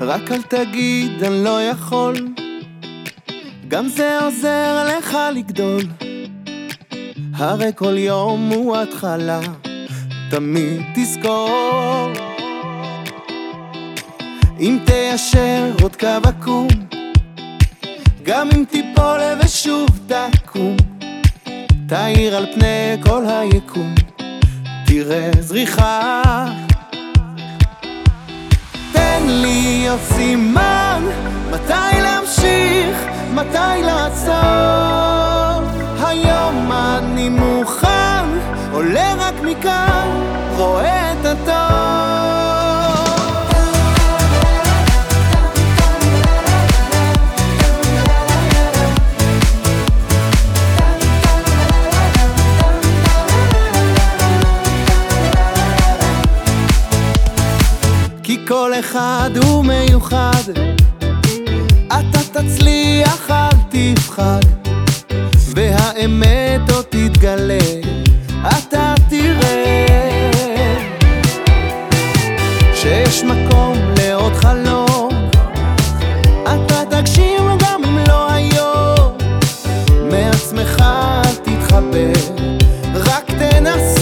רק אל תגיד אני לא יכול. גם זה עוזר לך לגדול. הרי כל יום הוא התחלה תמיד תזכור. אם תיישר עוד קו עקום גם אם תיפול ושוב תקום תאיר על פני כל היקום תראה זריחה עוד סימן. מתי להמשיך, מתי לעצור? היום אני מוכן, עולה רק מכאן, רואה את הטוב כל אחד הוא מיוחד אתה תצליח אל תפחד והאמת עוד תתגלה. אתה תראה שיש מקום לעוד חלום. אתה תגשים גם אם לא היום. מעצמך אל תתחבא רק תנסה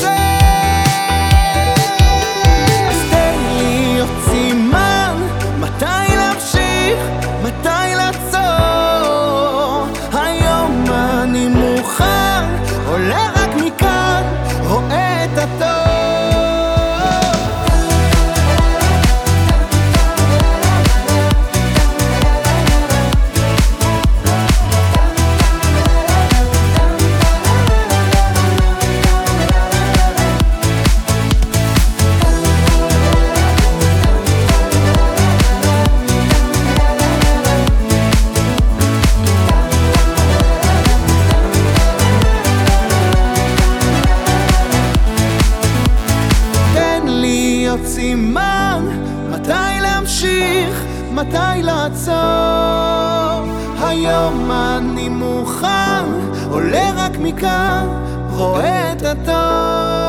עוד סימן, מתי להמשיך, מתי לעצור. היום אני מוכן, עולה רק מכאן, רואה את הטוב.